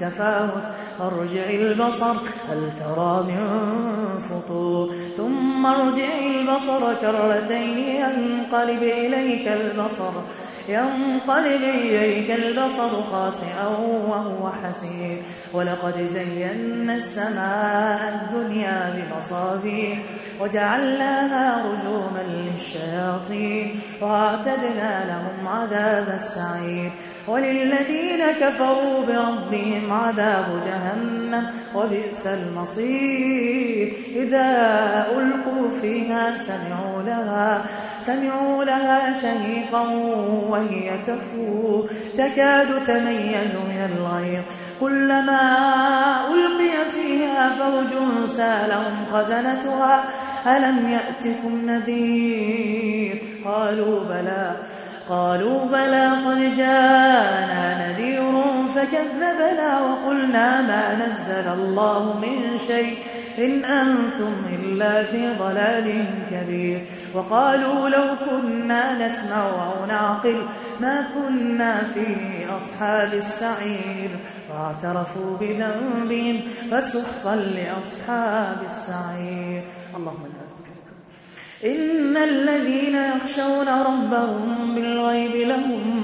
تفاوت أرجع البصر هل ترى من فطور؟ ثم ارجع البصر كرتين ينقلب إليك البصر ينقلب إليك البصر خاسئا وهو حسير. ولقد زينا السماء الدنيا بمصابيح وجعلناها رجوما للشياطين وأعتدنا لهم عذاب السعير وللذين كفروا بربهم عذاب جهنم وبئس المصير. إذا ألقوا فيها سمعوا لها سمعوا لها شهيقا وهي تفور تكاد تميز من الغيظ. كلما ألقي فيها فوج سالهم خزنتها ألم يأتكم نذير؟ قالوا بلى قالوا بلى قد جاءنا نذير فكذبنا وقلنا ما نزل الله من شيء. إن أنتم إلا في ضلال كبير. وقالوا لو كنا نسمع أو نعقل ما كنا في أصحاب السعير. فاعترفوا بذنبهم فسحقا لأصحاب السعير. اللهم إن الذين يخشون ربهم بالغيب لهم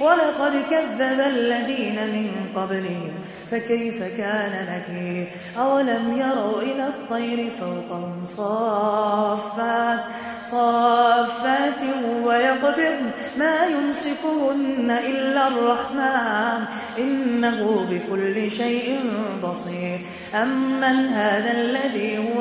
ولقد كذب الذين من قبلهم فكيف كان نكير؟ أولم يروا إلى الطير فوقهم صافات صافات ويقبضن ما يمسكهن إلا الرحمن إنه بكل شيء بصير. أمن هذا الذي هو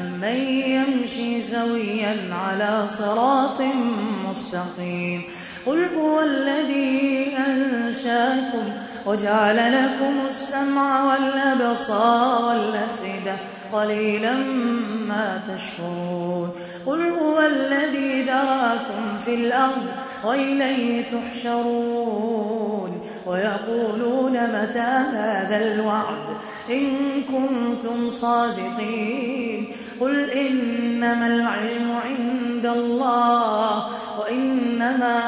أمن يمشي سويا على صراط مستقيم. قل هو الذي أنشأكم وجعل لكم السمع والأبصار والأفئدة قليلا ما تشكرون. قل هو الذي ذراكم في الأرض وإليه تحشرون. ويقولون متى هذا الوعد إن كنتم صادقين. قل إنما العلم عند الله وإنما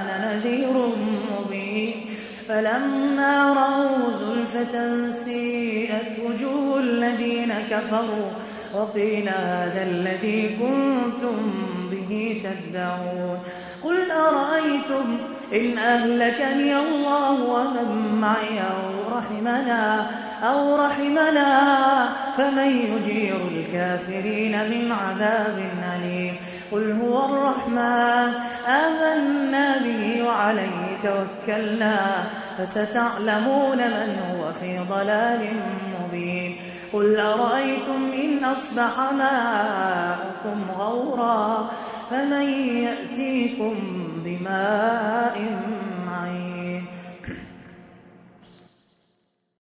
أنا نذير مبين فلما رأوا زلفة سيئت وجوه الذين كفروا وقيل هذا الذي كنتم به تدعون قل أرأيتم إن أهلكني الله ومن معي أو رحمنا أو رحمنا فمن يجير الكافرين من عذاب أليم؟ قل هو الرحمن. آمنا به وعليه توكلنا. فستعلمون من هو في ضلال مبين. قل أرأيتم إن أصبح ماءكم غورا؟ فمن يأتيكم بماء